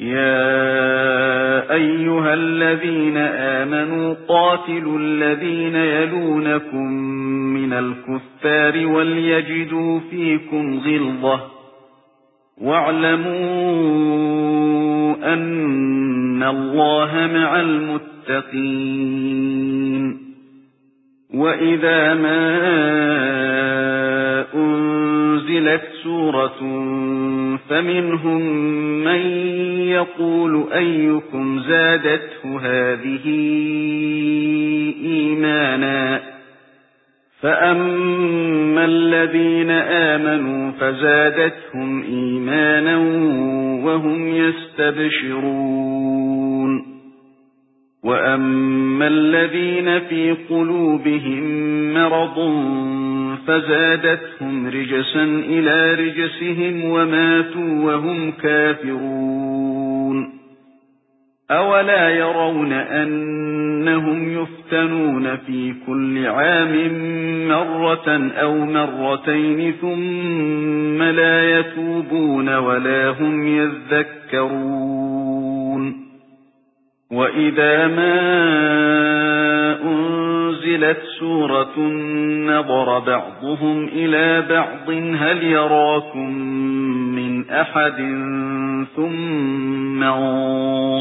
يا أيها الذين آمنوا قاتلوا الذين يلونكم من الكفار وليجدوا فيكم غلظة واعلموا أن الله مع المتقين وإذا ما أنزلت سورة فمنهم من يقول أيكم زادته هذه إيمانا فأما الذين آمنوا فزادتهم إيمانا وهم يستبشرون وَأَمَّا الَّذِينَ فِي قُلُوبِهِم مَّرَضٌ فَزَادَتْهُمْ رِجْسًا إِلَى رِجْسِهِمْ وَمَاتُوا وَهُمْ كَافِرُونَ أَوَلَا يَرَوْنَ أَنَّهُمْ يُفْتَنُونَ فِي كُلِّ عَامٍ مَّرَّةً أَوْ مَرَّتَيْنِ ثُمَّ لَا يَتُوبُونَ وَلَا هُمْ يَذَّكَّرُونَ. وَإِذَا مَا أُنْزِلَتْ سُورَةٌ نَظَرَ بَعْضُهُمْ إِلَى بَعْضٍ هَلْ يَرَاكُمْ مِنْ أَحَدٍ ثُمَّ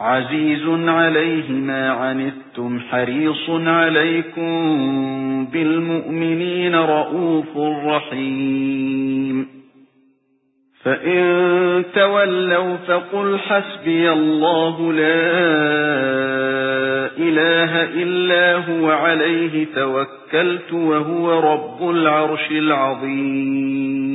عَزِيزٌ عَلَيْهِ مَا عَنِتُّمْ حَرِيصٌ عَلَيْكُمْ بِالْمُؤْمِنِينَ رَءُوفٌ رَحِيمٌ. فَإِن تَوَلَّوْا فَقُلْ حَسْبِيَ اللَّهُ لَا إله إلا هو عليه توكلت وهو رب العرش العظيم.